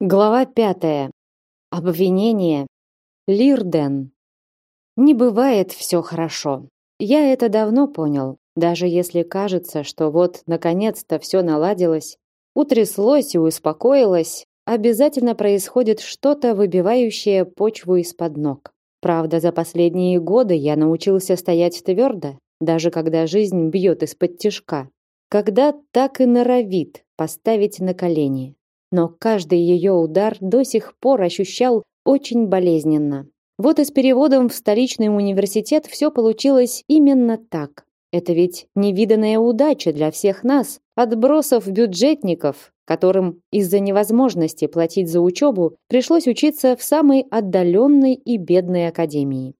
Глава пятая. Обвинение. Лирден. Не бывает все хорошо. Я это давно понял. Даже если кажется, что вот наконец-то все наладилось, утряслось и успокоилось, обязательно происходит что-то, выбивающее почву из-под ног. Правда, за последние годы я научился стоять твердо, даже когда жизнь бьет из-под тишка. Когда так и норовит поставить на колени но каждый ее удар до сих пор ощущал очень болезненно. Вот и с переводом в столичный университет все получилось именно так. Это ведь невиданная удача для всех нас, отбросов бюджетников, которым из-за невозможности платить за учебу пришлось учиться в самой отдаленной и бедной академии.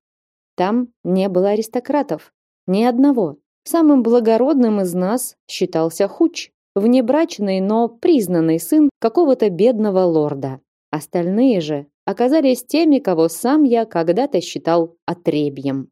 Там не было аристократов, ни одного. Самым благородным из нас считался Хуч, внебрачный, но признанный сын какого-то бедного лорда. Остальные же оказались теми, кого сам я когда-то считал отребьем.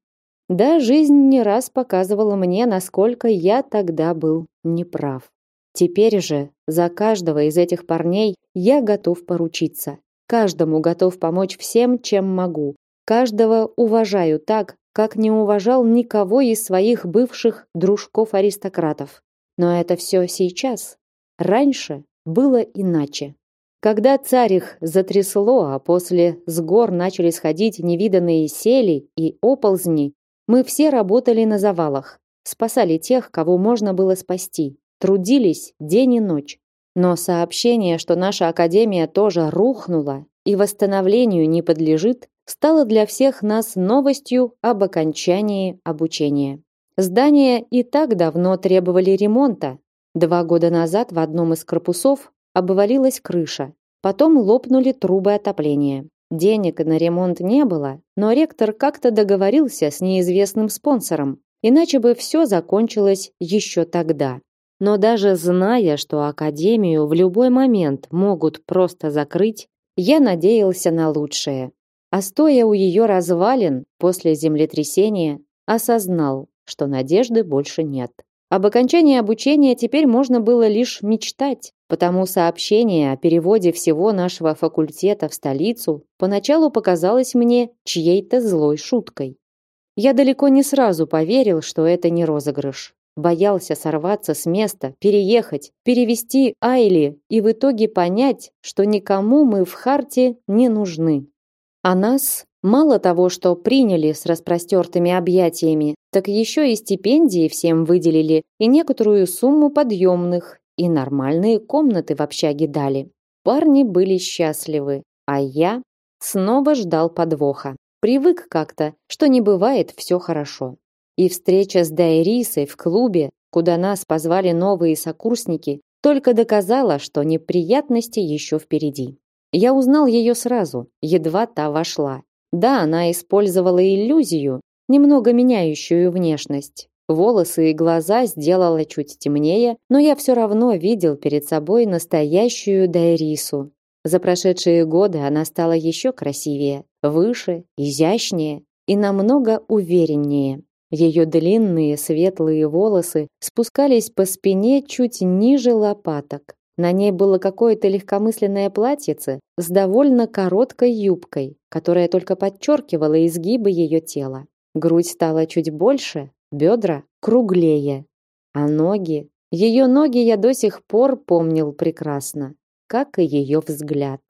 Да, жизнь не раз показывала мне, насколько я тогда был неправ. Теперь же за каждого из этих парней я готов поручиться. Каждому готов помочь всем, чем могу. Каждого уважаю так, как не уважал никого из своих бывших дружков-аристократов. Но это все сейчас. Раньше было иначе. Когда царь их затрясло, а после с гор начали сходить невиданные сели и оползни, мы все работали на завалах, спасали тех, кого можно было спасти, трудились день и ночь. Но сообщение, что наша академия тоже рухнула и восстановлению не подлежит, стало для всех нас новостью об окончании обучения. Здания и так давно требовали ремонта. Два года назад в одном из корпусов обвалилась крыша. Потом лопнули трубы отопления. Денег на ремонт не было, но ректор как-то договорился с неизвестным спонсором, иначе бы все закончилось еще тогда. Но даже зная, что академию в любой момент могут просто закрыть, я надеялся на лучшее. А стоя у ее развалин после землетрясения, осознал, что надежды больше нет. Об окончании обучения теперь можно было лишь мечтать, потому сообщение о переводе всего нашего факультета в столицу поначалу показалось мне чьей-то злой шуткой. Я далеко не сразу поверил, что это не розыгрыш. Боялся сорваться с места, переехать, перевести Айли и в итоге понять, что никому мы в Харте не нужны. А нас Мало того, что приняли с распростертыми объятиями, так еще и стипендии всем выделили и некоторую сумму подъемных, и нормальные комнаты в общаге дали. Парни были счастливы, а я снова ждал подвоха. Привык как-то, что не бывает все хорошо. И встреча с Дайрисой в клубе, куда нас позвали новые сокурсники, только доказала, что неприятности еще впереди. Я узнал ее сразу, едва та вошла, да, она использовала иллюзию, немного меняющую внешность. Волосы и глаза сделала чуть темнее, но я все равно видел перед собой настоящую Дайрису. За прошедшие годы она стала еще красивее, выше, изящнее и намного увереннее. Ее длинные светлые волосы спускались по спине чуть ниже лопаток. На ней было какое-то легкомысленное платьице с довольно короткой юбкой, которая только подчеркивала изгибы ее тела. Грудь стала чуть больше, бедра круглее, а ноги, ее ноги я до сих пор помнил прекрасно, как и ее взгляд.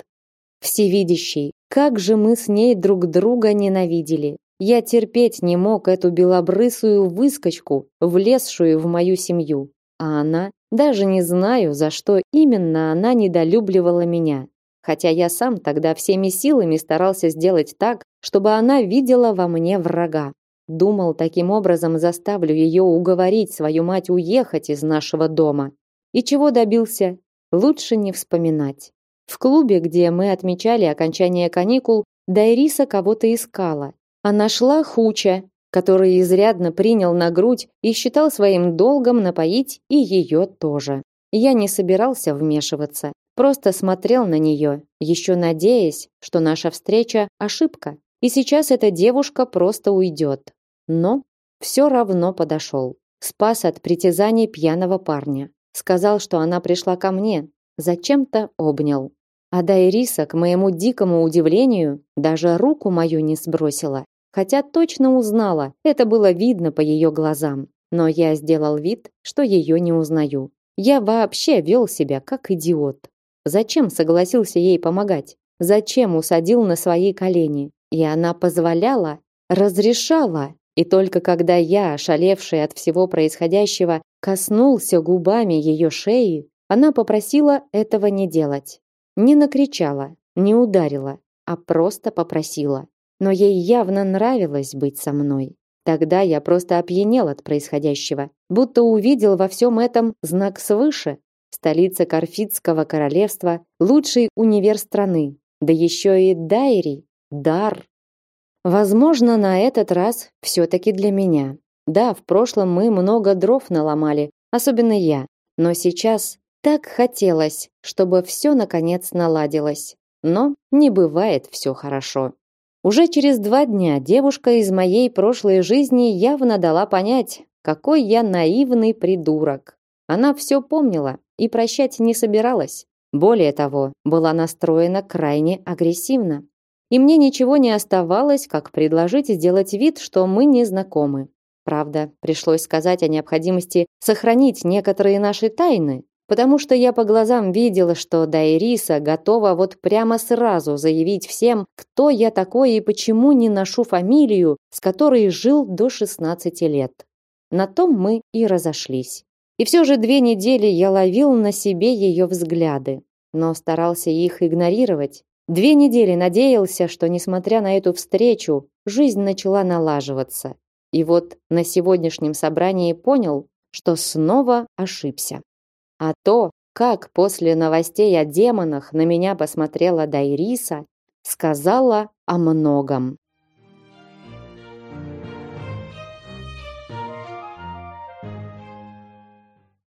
Всевидящий, как же мы с ней друг друга ненавидели. Я терпеть не мог эту белобрысую выскочку, влезшую в мою семью, а она даже не знаю, за что именно она недолюбливала меня. Хотя я сам тогда всеми силами старался сделать так, чтобы она видела во мне врага. Думал, таким образом заставлю ее уговорить свою мать уехать из нашего дома. И чего добился? Лучше не вспоминать. В клубе, где мы отмечали окончание каникул, Дайриса кого-то искала. А нашла Хуча, который изрядно принял на грудь и считал своим долгом напоить и ее тоже. Я не собирался вмешиваться, просто смотрел на нее, еще надеясь, что наша встреча ошибка, и сейчас эта девушка просто уйдет. Но все равно подошел. Спас от притязаний пьяного парня. Сказал, что она пришла ко мне. Зачем-то обнял. А Дайриса, к моему дикому удивлению, даже руку мою не сбросила. Хотя точно узнала, это было видно по ее глазам. Но я сделал вид, что ее не узнаю. Я вообще вел себя как идиот. Зачем согласился ей помогать? Зачем усадил на свои колени? И она позволяла, разрешала. И только когда я, ошалевший от всего происходящего, коснулся губами ее шеи, она попросила этого не делать. Не накричала, не ударила, а просто попросила. Но ей явно нравилось быть со мной. Тогда я просто опьянел от происходящего, будто увидел во всем этом знак свыше. Столица Карфитского королевства, лучший универ страны, да еще и Дайри, дар. Возможно, на этот раз все-таки для меня. Да, в прошлом мы много дров наломали, особенно я. Но сейчас так хотелось, чтобы все наконец наладилось. Но не бывает все хорошо. Уже через два дня девушка из моей прошлой жизни явно дала понять, какой я наивный придурок. Она все помнила и прощать не собиралась. Более того, была настроена крайне агрессивно. И мне ничего не оставалось, как предложить сделать вид, что мы не знакомы. Правда, пришлось сказать о необходимости сохранить некоторые наши тайны, потому что я по глазам видела, что Дайриса готова вот прямо сразу заявить всем, кто я такой и почему не ношу фамилию, с которой жил до 16 лет. На том мы и разошлись. И все же две недели я ловил на себе ее взгляды, но старался их игнорировать. Две недели надеялся, что, несмотря на эту встречу, жизнь начала налаживаться. И вот на сегодняшнем собрании понял, что снова ошибся. А то, как после новостей о демонах на меня посмотрела Дайриса, сказала о многом.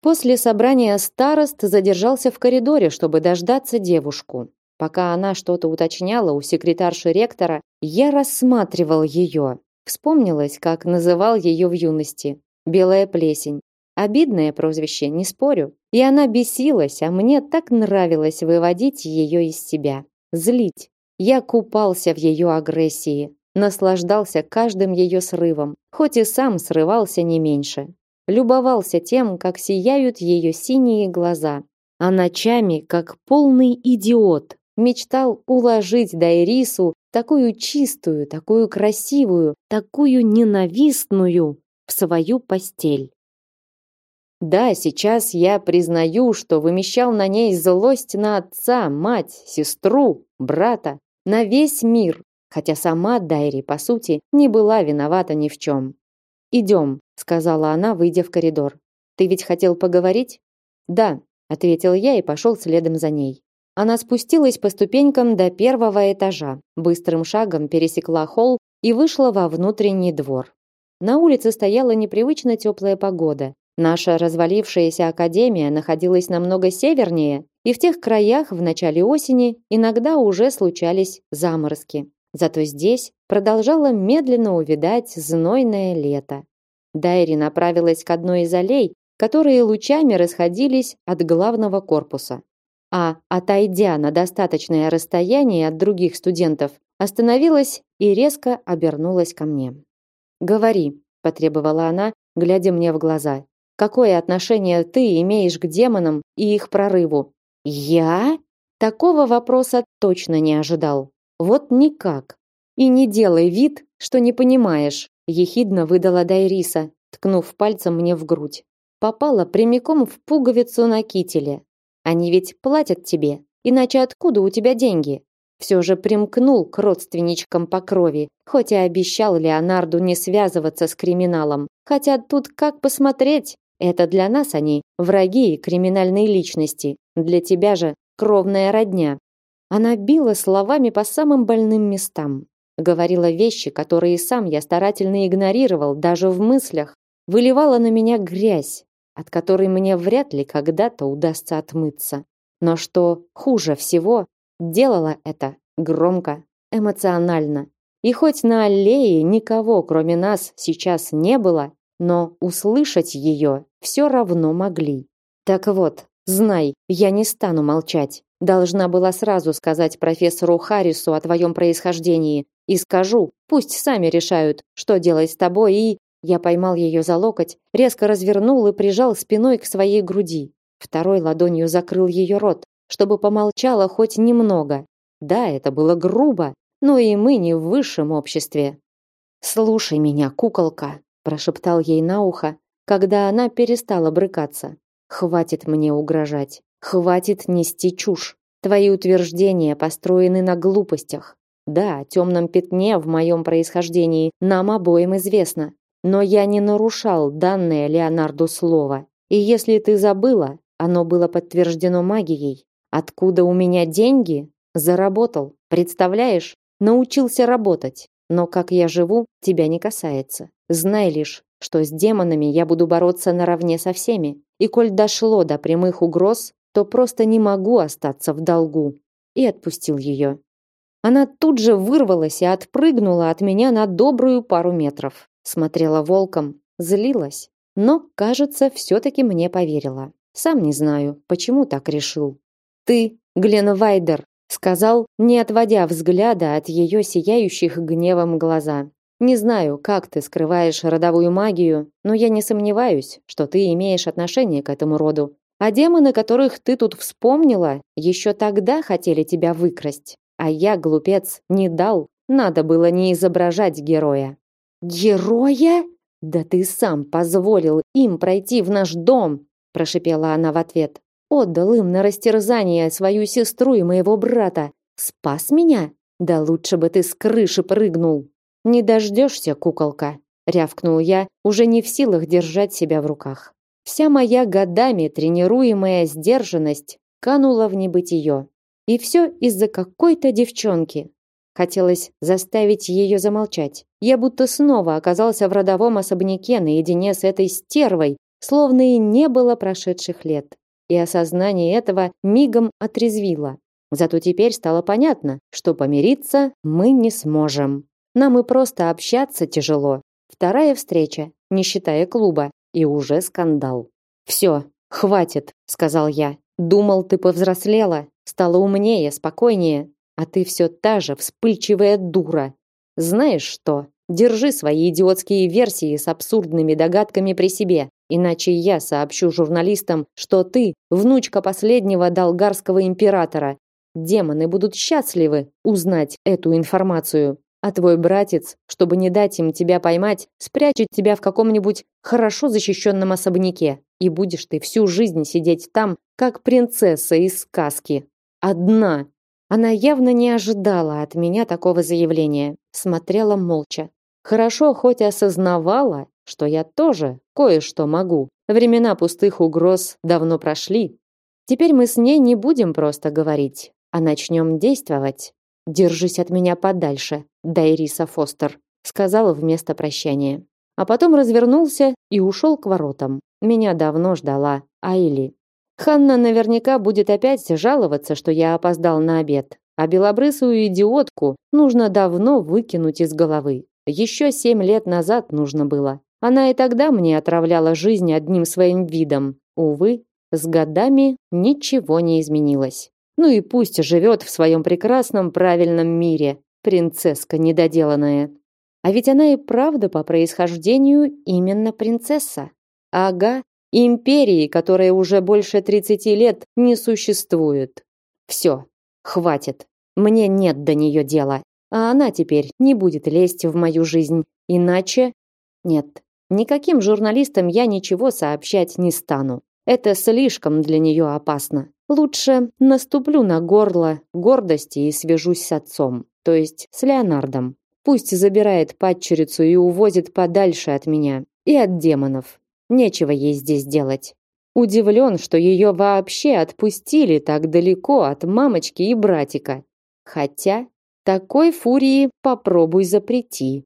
После собрания старост задержался в коридоре, чтобы дождаться девушку. Пока она что-то уточняла у секретарши ректора, я рассматривал ее. Вспомнилось, как называл ее в юности. Белая плесень. Обидное прозвище, не спорю. И она бесилась, а мне так нравилось выводить ее из себя, злить. Я купался в ее агрессии, наслаждался каждым ее срывом, хоть и сам срывался не меньше. Любовался тем, как сияют ее синие глаза, а ночами, как полный идиот, мечтал уложить Дайрису такую чистую, такую красивую, такую ненавистную в свою постель. Да, сейчас я признаю, что вымещал на ней злость на отца, мать, сестру, брата, на весь мир, хотя сама Дайри, по сути, не была виновата ни в чем. «Идем», — сказала она, выйдя в коридор. «Ты ведь хотел поговорить?» «Да», — ответил я и пошел следом за ней. Она спустилась по ступенькам до первого этажа, быстрым шагом пересекла холл и вышла во внутренний двор. На улице стояла непривычно теплая погода, Наша развалившаяся академия находилась намного севернее, и в тех краях в начале осени иногда уже случались заморозки. Зато здесь продолжало медленно увядать знойное лето. Дайри направилась к одной из аллей, которые лучами расходились от главного корпуса. А, отойдя на достаточное расстояние от других студентов, остановилась и резко обернулась ко мне. «Говори», – потребовала она, глядя мне в глаза. Какое отношение ты имеешь к демонам и их прорыву? Я? Такого вопроса точно не ожидал. Вот никак. И не делай вид, что не понимаешь, ехидно выдала Дайриса, ткнув пальцем мне в грудь. Попала прямиком в пуговицу на кителе. Они ведь платят тебе, иначе откуда у тебя деньги? Все же примкнул к родственничкам по крови, хоть и обещал Леонарду не связываться с криминалом. Хотя тут как посмотреть, это для нас они враги и криминальные личности, для тебя же кровная родня. Она била словами по самым больным местам, говорила вещи, которые сам я старательно игнорировал даже в мыслях, выливала на меня грязь, от которой мне вряд ли когда-то удастся отмыться. Но что хуже всего, делала это громко, эмоционально. И хоть на аллее никого, кроме нас, сейчас не было, но услышать ее все равно могли. Так вот, знай, я не стану молчать. Должна была сразу сказать профессору Харрису о твоем происхождении. И скажу, пусть сами решают, что делать с тобой и... Я поймал ее за локоть, резко развернул и прижал спиной к своей груди. Второй ладонью закрыл ее рот, чтобы помолчала хоть немного. Да, это было грубо, но и мы не в высшем обществе. «Слушай меня, куколка», – прошептал ей на ухо, когда она перестала брыкаться. «Хватит мне угрожать. Хватит нести чушь. Твои утверждения построены на глупостях. Да, о темном пятне в моем происхождении нам обоим известно. Но я не нарушал данное Леонарду слово. И если ты забыла, оно было подтверждено магией. Откуда у меня деньги? Заработал. Представляешь? Научился работать. Но как я живу, тебя не касается. Знай лишь, что с демонами я буду бороться наравне со всеми. И коль дошло до прямых угроз, то просто не могу остаться в долгу. И отпустил ее. Она тут же вырвалась и отпрыгнула от меня на добрую пару метров. Смотрела волком, злилась, но, кажется, все-таки мне поверила. Сам не знаю, почему так решил. «Ты, Глен Вайдер, сказал, не отводя взгляда от ее сияющих гневом глаза. Не знаю, как ты скрываешь родовую магию, но я не сомневаюсь, что ты имеешь отношение к этому роду. А демоны, которых ты тут вспомнила, еще тогда хотели тебя выкрасть. А я, глупец, не дал. Надо было не изображать героя. Героя? Да ты сам позволил им пройти в наш дом, прошипела она в ответ. Отдал им на растерзание свою сестру и моего брата. Спас меня? Да лучше бы ты с крыши прыгнул. Не дождешься, куколка, рявкнул я, уже не в силах держать себя в руках. Вся моя годами тренируемая сдержанность канула в небытие. И все из-за какой-то девчонки. Хотелось заставить ее замолчать. Я будто снова оказался в родовом особняке наедине с этой стервой, словно и не было прошедших лет и осознание этого мигом отрезвило. Зато теперь стало понятно, что помириться мы не сможем. Нам и просто общаться тяжело. Вторая встреча, не считая клуба, и уже скандал. «Все, хватит», — сказал я. «Думал, ты повзрослела, стала умнее, спокойнее, а ты все та же вспыльчивая дура. Знаешь что? Держи свои идиотские версии с абсурдными догадками при себе. Иначе я сообщу журналистам, что ты внучка последнего долгарского императора. Демоны будут счастливы узнать эту информацию. А твой братец, чтобы не дать им тебя поймать, спрячет тебя в каком-нибудь хорошо защищенном особняке, и будешь ты всю жизнь сидеть там, как принцесса из сказки. Одна. Она явно не ожидала от меня такого заявления, смотрела молча. Хорошо хоть осознавала, что я тоже кое-что могу. Времена пустых угроз давно прошли. Теперь мы с ней не будем просто говорить, а начнем действовать. Держись от меня подальше, Дайриса Фостер, сказала вместо прощания. А потом развернулся и ушел к воротам. Меня давно ждала Айли. Ханна наверняка будет опять жаловаться, что я опоздал на обед. А белобрысую идиотку нужно давно выкинуть из головы. Еще семь лет назад нужно было. Она и тогда мне отравляла жизнь одним своим видом. Увы, с годами ничего не изменилось. Ну и пусть живет в своем прекрасном правильном мире, принцесска недоделанная. А ведь она и правда по происхождению именно принцесса. Ага, империи, которая уже больше 30 лет не существует. Все, хватит. Мне нет до нее дела. А она теперь не будет лезть в мою жизнь. Иначе... Нет, Никаким журналистам я ничего сообщать не стану. Это слишком для нее опасно. Лучше наступлю на горло гордости и свяжусь с отцом, то есть с Леонардом. Пусть забирает падчерицу и увозит подальше от меня и от демонов. Нечего ей здесь делать. Удивлен, что ее вообще отпустили так далеко от мамочки и братика. Хотя такой фурии попробуй запрети.